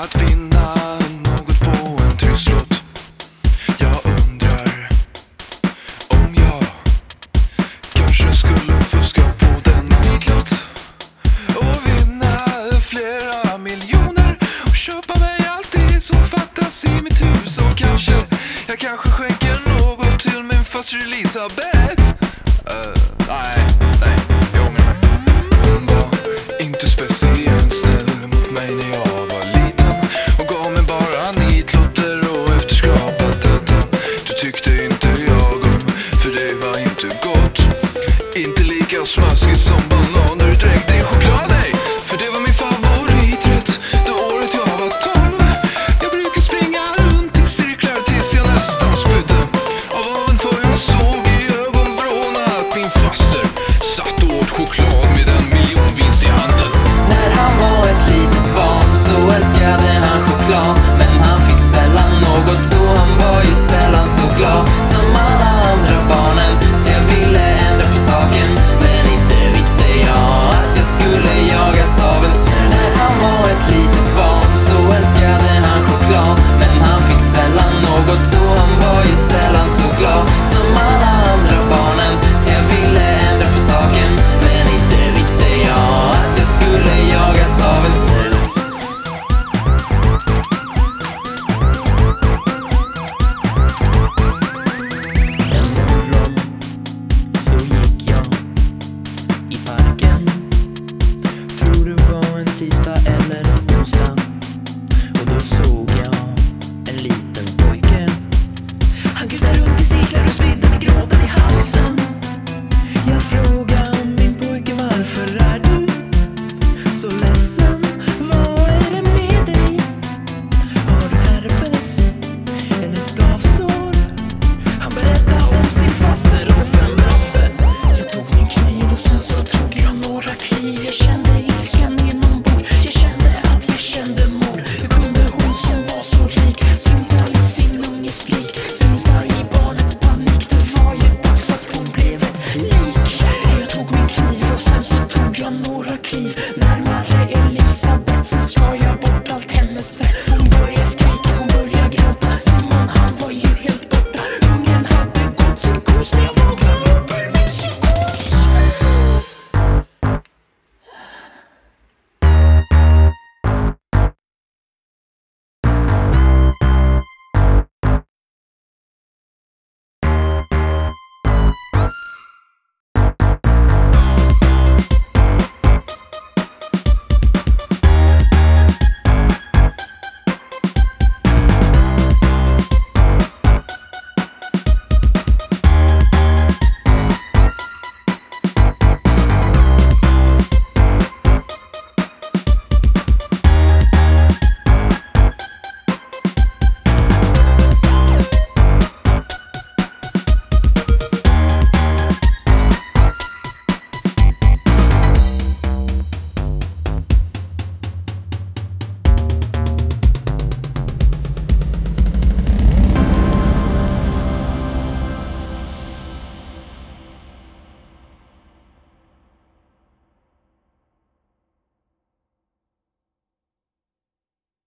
Att vinna något på en trisslott. Jag undrar om jag kanske skulle fuska på den nitlott och vinna flera miljoner och köpa mig allt det som fattas i mitt hus och kanske, jag kanske skänker något till min faster Elisabeth. que são balões. beradu